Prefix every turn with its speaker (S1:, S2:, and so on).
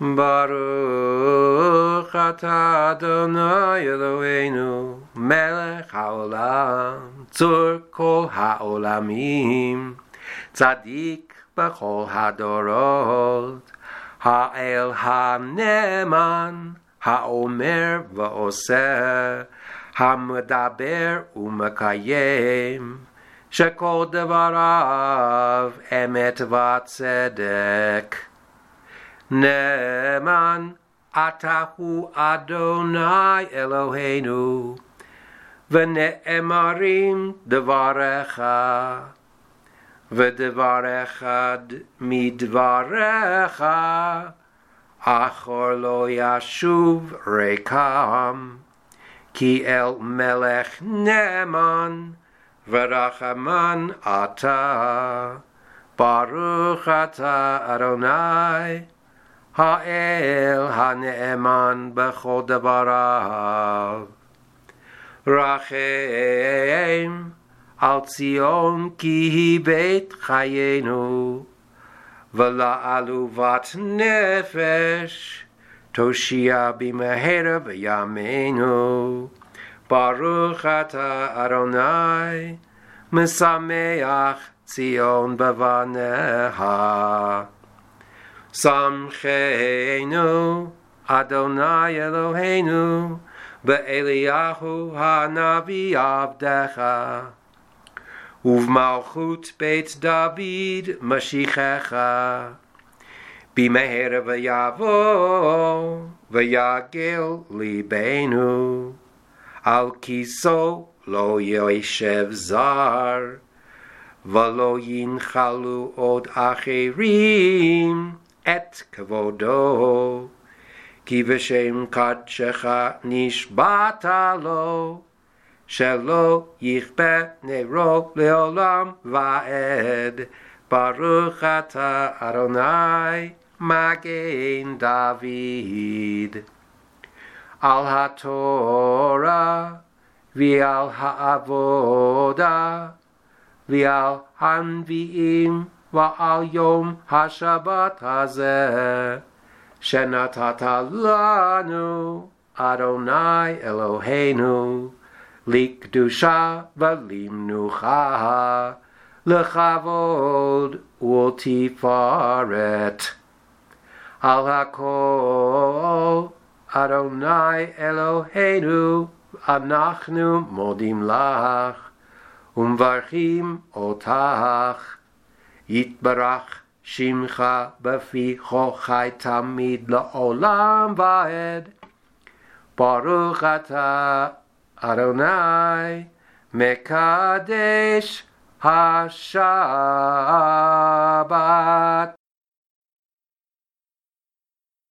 S1: ברוך אתה אדוני אלוהינו, מלך העולם, צור כל העולמים, צדיק בכל הדורות, האל הנאמן, האומר ועושה, המדבר ומקיים, שכל דבריו אמת וצדק. נאמן אתה הוא אדוני אלוהינו, ונאמרים דבריך, ודבר אחד מדבריך, אחור לא ישוב ריקם, כי אל מלך נאמן, ורחמן אתה, ברוך אתה אדוני. האל הנאמן בכל דבריו. רחם על ציון כי היא בית חיינו, ולעלובת נפש תושיע במהרה בימינו. ברוך אתה אדוני, משמח ציון בבניה. שמחנו, אדוני אלוהינו, באליהו הנביא עבדך, ובמלכות בית דוד משיחך, במהרה ויבוא, ויגל ליבנו, על כיסו לא יושב זר, ולא ינחלו עוד אחרים, את כבודו, כי בשם קדשך נשבעת לו, שלא יכפה נרו לעולם ועד. ברוך אתה אדוני מגן דוד. על התורה ועל העבודה ועל הנביאים ועל יום השבת הזה, שנתת לנו, אדוני אלוהינו, לקדושה ולמנוחה, לכבוד ולתפארת. על הכל, אדוני אלוהינו, אנחנו מודים לך ומברכים אותך. יתברך שמך בפי חי תמיד לעולם ועד. ברוך אתה אדוני מקדש השבת.